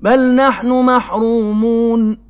بَلْ نَحْنُ مَحْرُومُونَ.